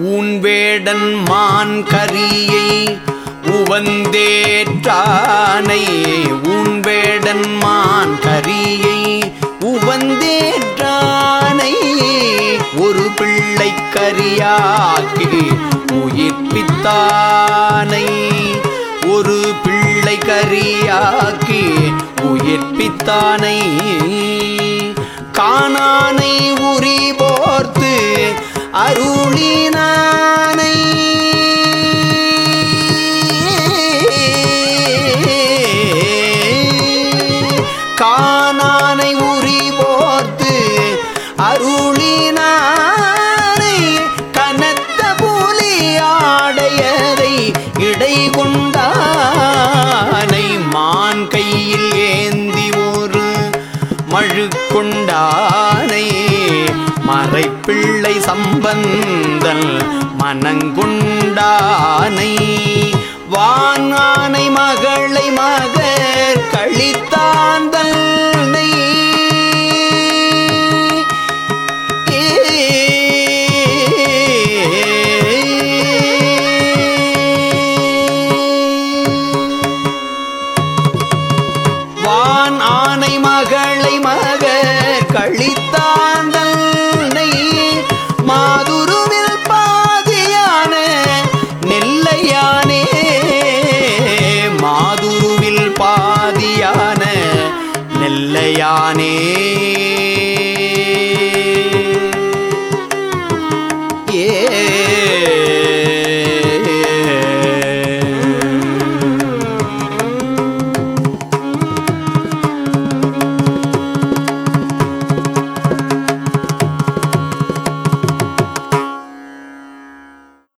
ஊன்வேடன் மான் கரியை உவந்தேற்றானை. ஊன்வேடன் மான் கரியை உவந்தேற்றானை. ஒரு பிள்ளை கரியாக்கி உயிர்ப்பித்தானை. ஒரு பிள்ளை கரியாக்கி உயிர்ப்பித்தானை. காணானை உரி போர்த்து அரு காணானை உரி போர்த்து அருளினானை கனத்த புலி ஆடையதை இடை கொண்டானை மான் கையில் ஏந்தி ஒரு மழுக்கொண்டானை. மறைப்பிள்ளை சம்பந்தல் மனங்குண்டானை வானானை மகளை மகர் கழித்தாந்தல் மகளை மகர் கழித்தாந்தன்னை மாதுருவில் பாதியான நெல்லையானே மாதுருவில் பாதியான நெல்லையானே.